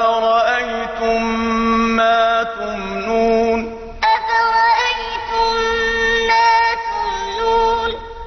أفرأيتم ما تمنون